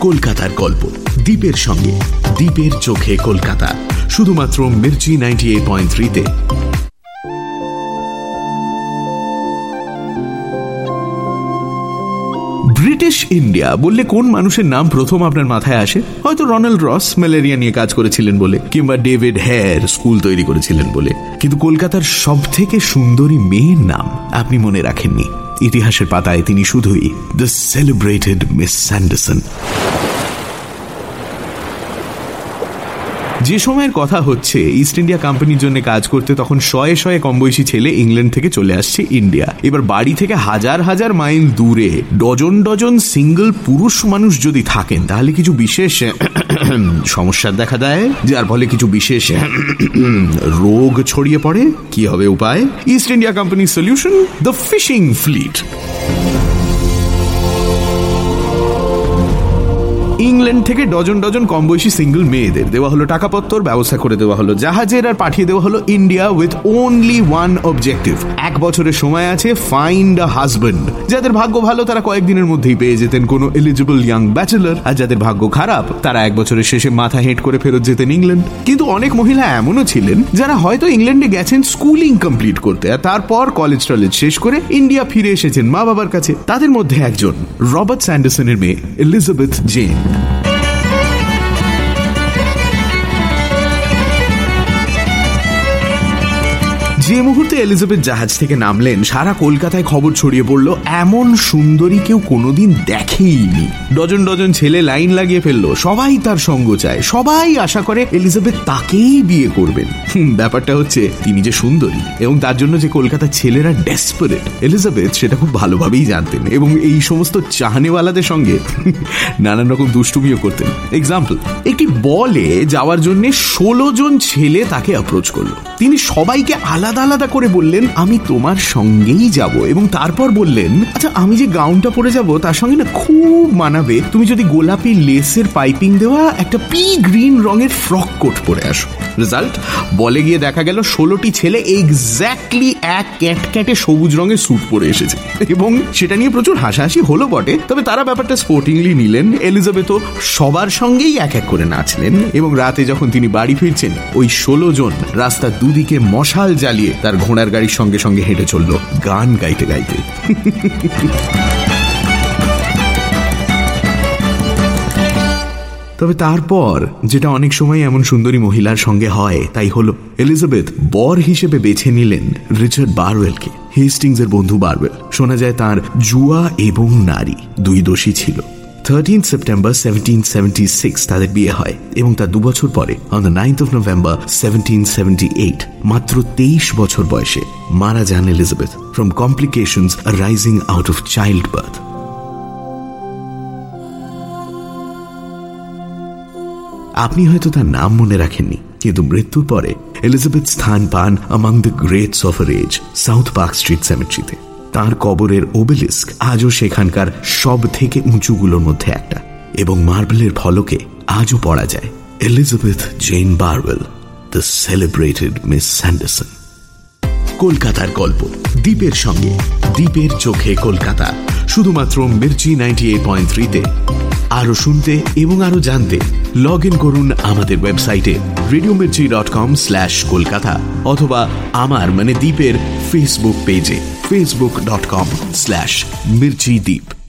কলকাতার গল্প। দ্বীপের সঙ্গে, দ্বীপের চোখে কলকাতা। শুধুমাত্র মির্চি নাইনটি এইট পয়েন্ট থ্রিতে ব্রিটিশ ইন্ডিয়া বললে কোন মানুষের নাম প্রথম আপনার মাথায় আসে? হয়তো রনাল্ড রস ম্যালেরিয়া নিয়ে কাজ করেছিলেন বলে, কিংবা ডেভিড হেয়ার স্কুল তৈরি করেছিলেন বলে। কিন্তু কলকাতার সব থেকে সুন্দরী মেয়ের নাম আপনি মনে রাখেননি। ইতিহাসের পাতায় তিনি শুধুই দ্য সেলিব্রেটেড মিস স্যান্ডারসন যে সময়ের কথা হচ্ছে ইস্ট ইন্ডিয়া কোম্পানির জন্য কাজ করতে তখন শয়ে শয়ে কম বয়সী ছেলে ইংল্যান্ড থেকে চলে আসছে ইন্ডিয়া এবার বাড়ি থেকে হাজার হাজার মাইল দূরে ডজন ডজন সিঙ্গল পুরুষ মানুষ যদি থাকেন, তাহলে কিছু বিশেষ, সমস্যার দেখা দেয়, যার ফলে কিছু বিশেষ, রোগ ছড়িয়ে পড়ে। কি হবে উপায়? ইস্ট ইন্ডিয়া কোম্পানির solution the fishing fleet England থেকে ডজন ডজন কম বয়সী সিঙ্গল মেয়েদের দেওয়া হলো টাকাপত্তর, ব্যবস্থা করে দেওয়া হলো জাহাজের আর পাঠিয়ে দেওয়া হলো India with only one objective এক বছরের সময় আছে ফাইন্ড আ হাজবেন্ড যাদের ভাগ্য ভালো, তারা কয়েকদিনের মধ্যেই পেয়ে যেতেন কোনো এলিজিবল ইয়াং ব্যাচেলার আর যাদের ভাগ্য খারাপ, তারা এক বছরের শেষে মাথা হেঁট করে ফেরত যেতেন ইংল্যান্ড। কিন্তু অনেক মহিলা এমনও ছিলেন, যারা হয়তো ইংল্যান্ডে গেছেন স্কুলিং কমপ্লিট করতে। আর তারপর কলেজ টলেজ শেষ করে ইন্ডিয়া ফিরে এসেছেন মা বাবার কাছে। তাদের মধ্যে একজন রবার্ট স্যান্ডারসনের মেয়ে এলিজাবেথ জেন। Thank you. যে মুহূর্তে এলিজাবেথ জাহাজ থেকে নামলেন, সারা কলকাতায় খবর ছড়িয়ে পড়ল, এমন সুন্দরী কেউ কোনোদিন দেখেইনি। ডজন ডজন ছেলে লাইন লাগিয়ে ফেলল, সবাই তার সঙ্গ চায়, সবাই আশা করে এলিজাবেথ তাকেই বিয়ে করবেন। ব্যাপারটা হচ্ছে, তিনি যে সুন্দরী, এবং তার জন্য যে কলকাতার ছেলেরা ডেসপারেট এলিজাবেথ সেটা খুব ভালোভাবেই জানতেন, এবং এই সমস্ত চাহানেওয়ালাদের সঙ্গে নানান রকম দুষ্টুমিও করতেন। এক্সাম্পল একটি বলে যাওয়ার জন্য ষোলো জন ছেলে তাকে অ্যাপ্রোচ করল। তিনি সবাইকে আলাদা আলাদা আলাদা করে বললেন, আমি তোমার সঙ্গেই যাব। এবং তারপর বললেন আচ্ছা আমি যে গাউনটা পরে যাব, তার সঙ্গে না খুব মানাবে। তুমি যদি গোলাপি লেসের পাইপিং দেওয়া একটা পি গ্রিন রঙের ফ্রক কোট পরে আসো। রেজাল্ট বলে গিয়ে দেখা গেল ষোলোটি ছেলে এক্স্যাক্টলি এক ক্যাট ক্যাটে সবুজ রঙের স্যুট পরে এসেছে। এবং সেটা নিয়ে প্রচুর হাসাহাসি হলো বটে। তবে তারা ব্যাপারটা স্পোর্টিংলি নিলেন। এলিজাবেথও সবার সঙ্গেই এক এক করে নাচলেন। এবং রাতে যখন তিনি বাড়ি ফিরছেন, ওই ষোলো জন রাস্তার দুদিকে মশাল জ্বালিয়ে তার ঘোড়ার গাড়ির সঙ্গে সঙ্গে হেঁটে চলল। গান গাইতে গাইতে। তবে তারপর, যেটা অনেক সময় এমন সুন্দরী মহিলার সঙ্গে হয়, তাই হলো এলিজাবেথ বর হিসেবে বেছে নিলেন রিচার্ড বারওয়েলকে হেস্টিংস এর বন্ধু বারওয়েল। শোনা যায় তার জুয়া এবং নারী, দুই দোষী ছিল। Thirteen September seventeen seventy six তাদের বিয়ে হয় এবং তার দুবছর পরে on the ninth of November seventeen seventy eight মাত্র তেইশ বছর বয়সে, মারা যান Elizabeth from complications rising out of child birth আপনি হয়তো তার নাম মনে রাখেননি, কিন্তু মৃত্যুর পরে এলিজাবেথ স্থান পান among the greats of age South Park Street সেমেট্রিতে তার কবরের ওবেলিস্ক আজও সেখানকার সব থেকে উঁচুগুলোর মধ্যে একটা এবং মার্বেলের ফলকে আজও পড়া যায়। Elizabeth Jane Barwell, the celebrated Miss Sanderson. কলকাতার গল্প, দ্বীপের সঙ্গে, দ্বীপের চোখে কলকাতা। শুধুমাত্র মির্চি নাইনটি এইট পয়েন্ট থ্রিতে। আরও শুনতে এবং আরও জানতে লগ ইন করুন আমাদের ওয়েবসাইটে radio Mirchi dot com slash Kolkata অথবা আমার মানে দ্বীপের ফেসবুক পেজে Facebook dot com slash Mirchi Dwip